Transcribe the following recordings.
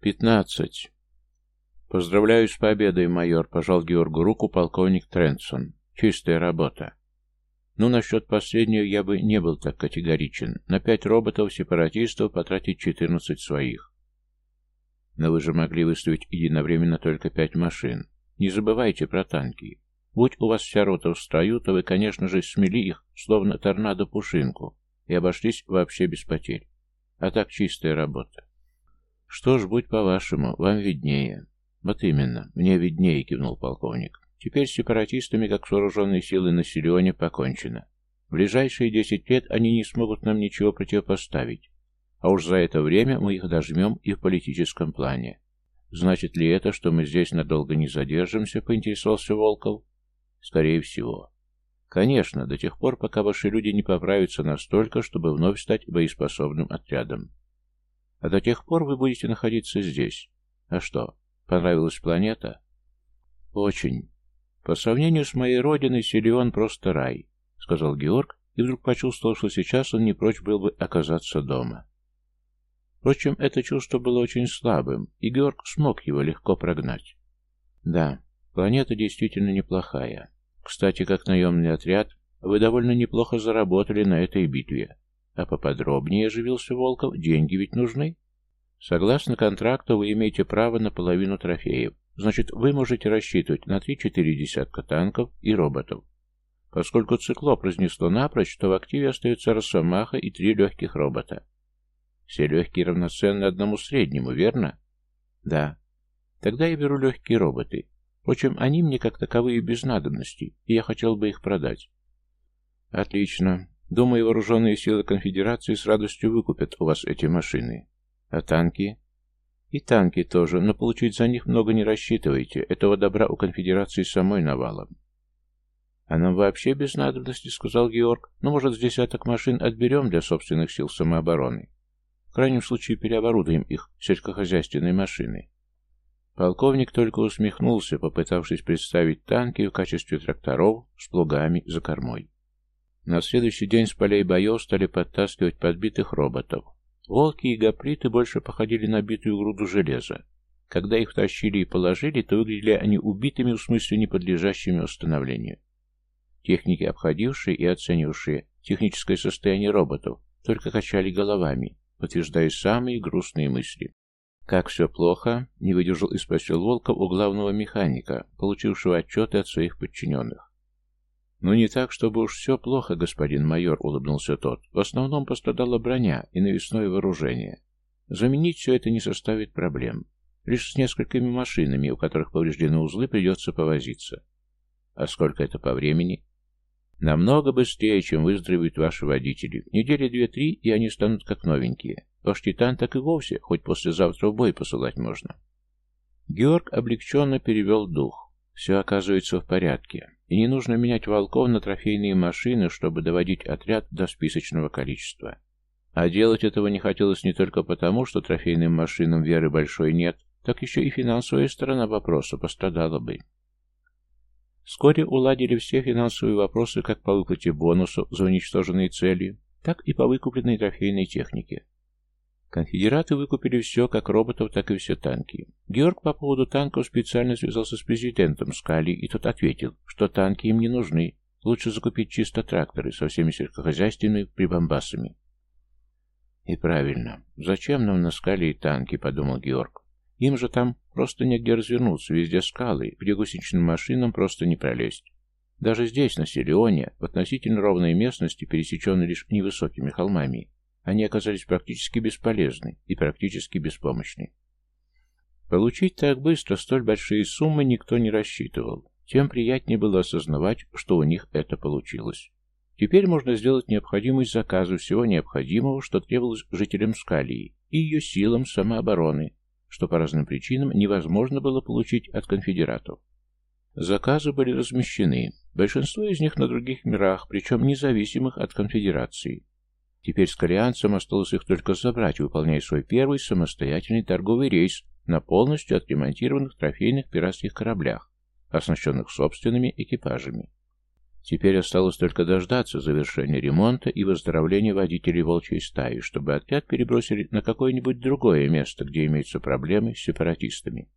«Пятнадцать». «Поздравляю с победой, майор», — пожал Георгу руку полковник Трентсон. «Чистая работа». Ну, насчет последнего я бы не был так категоричен. На пять роботов-сепаратистов потратить четырнадцать своих. Но вы же могли выставить единовременно только пять машин. Не забывайте про танки. Будь у вас вся рота в строю, то вы, конечно же, смели их, словно торнадо-пушинку, и обошлись вообще без потерь. А так чистая работа. Что ж, будь по-вашему, вам виднее. Вот именно, мне виднее, кивнул полковник. Теперь с сепаратистами, как с вооруженной силой населения, покончено. В ближайшие десять лет они не смогут нам ничего противопоставить. А уж за это время мы их дожмем и в политическом плане. Значит ли это, что мы здесь надолго не задержимся, поинтересовался Волков? Скорее всего. Конечно, до тех пор, пока ваши люди не поправятся настолько, чтобы вновь стать боеспособным отрядом. А до тех пор вы будете находиться здесь. А что, понравилась планета? Очень. «По сравнению с моей родиной, Силион просто рай», — сказал Георг, и вдруг почувствовал, что сейчас он не прочь был бы оказаться дома. Впрочем, это чувство было очень слабым, и Георг смог его легко прогнать. «Да, планета действительно неплохая. Кстати, как наемный отряд, вы довольно неплохо заработали на этой битве. А поподробнее, оживился Волков, деньги ведь нужны?» Согласно контракту, вы имеете право на половину трофеев, Значит, вы можете рассчитывать на 3-4 десятка танков и роботов. Поскольку циклоп разнесло напрочь, то в активе остается Росомаха и три легких робота. Все легкие равноценны одному среднему, верно? Да. Тогда я беру легкие роботы. Впрочем, они мне как таковые без надобности, и я хотел бы их продать. Отлично. Думаю, вооруженные силы конфедерации с радостью выкупят у вас эти машины. А танки? И танки тоже, но получить за них много не рассчитывайте. Этого добра у конфедерации самой навалом. А нам вообще без надобности, сказал Георг. Ну, может, с десяток машин отберем для собственных сил самообороны. В крайнем случае переоборудуем их в сельскохозяйственные машины. Полковник только усмехнулся, попытавшись представить танки в качестве тракторов с плугами за кормой. На следующий день с полей боев стали подтаскивать подбитых роботов. Волки и гоприты больше походили на битую груду железа. Когда их тащили и положили, то выглядели они убитыми в смысле не подлежащими восстановлению. Техники, обходившие и оценивавшие техническое состояние роботов, только качали головами, подтверждая самые грустные мысли. «Как все плохо?» — не выдержал и спросил Волков у главного механика, получившего отчеты от своих подчиненных. «Ну, не так, чтобы уж все плохо, господин майор», — улыбнулся тот. «В основном пострадала броня и навесное вооружение. Заменить все это не составит проблем. Лишь с несколькими машинами, у которых повреждены узлы, придется повозиться. А сколько это по времени? Намного быстрее, чем выздоровеют ваши водители. Недели две-три, и они станут как новенькие. Ваш Титан так и вовсе, хоть послезавтра в бой посылать можно. Георг облегченно перевел дух. Все оказывается в порядке. И не нужно менять волков на трофейные машины, чтобы доводить отряд до списочного количества. А делать этого не хотелось не только потому, что трофейным машинам веры большой нет, так еще и финансовая сторона вопроса пострадала бы. Вскоре уладили все финансовые вопросы как по выплате бонусов за уничтоженные цели, так и по выкупленной трофейной технике. Конфедераты выкупили все, как роботов, так и все танки. Георг по поводу танков специально связался с президентом Скали, и тот ответил, что танки им не нужны, лучше закупить чисто тракторы со всеми сельскохозяйственными прибамбасами. И правильно. Зачем нам на Скале и танки, подумал Георг. Им же там просто негде развернуться, везде скалы, где гусеничным машинам просто не пролезть. Даже здесь, на Силионе, в относительно ровной местности, пересеченной лишь невысокими холмами, они оказались практически бесполезны и практически беспомощны. Получить так быстро столь большие суммы никто не рассчитывал. Тем приятнее было осознавать, что у них это получилось. Теперь можно сделать необходимость заказа всего необходимого, что требовалось жителям Скалии и ее силам самообороны, что по разным причинам невозможно было получить от конфедератов. Заказы были размещены, большинство из них на других мирах, причем независимых от конфедерации. Теперь скорианцам осталось их только забрать, выполняя свой первый самостоятельный торговый рейс на полностью отремонтированных трофейных пиратских кораблях, оснащенных собственными экипажами. Теперь осталось только дождаться завершения ремонта и выздоровления водителей волчьей стаи, чтобы отряд перебросили на какое-нибудь другое место, где имеются проблемы с сепаратистами.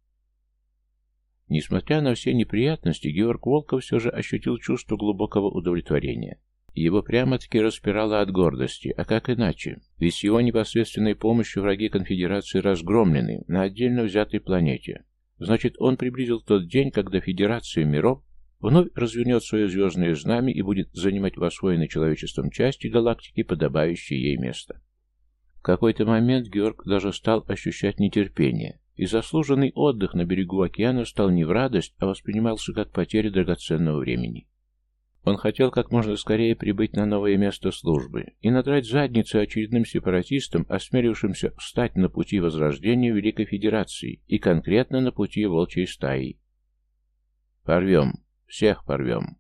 Несмотря на все неприятности, Георг Волков все же ощутил чувство глубокого удовлетворения. Его прямо-таки распирало от гордости, а как иначе? Ведь его непосредственной помощью враги конфедерации разгромлены на отдельно взятой планете. Значит, он приблизил тот день, когда Федерация миров вновь развернет свое звездное знамя и будет занимать в освоенной человечеством части галактики подобающее ей место. В какой-то момент Георг даже стал ощущать нетерпение, и заслуженный отдых на берегу океана стал не в радость, а воспринимался как потеря драгоценного времени. Он хотел как можно скорее прибыть на новое место службы и надрать задницу очередным сепаратистам, осмелившимся встать на пути возрождения Великой Федерации и конкретно на пути волчьей стаи. «Порвем. Всех порвем».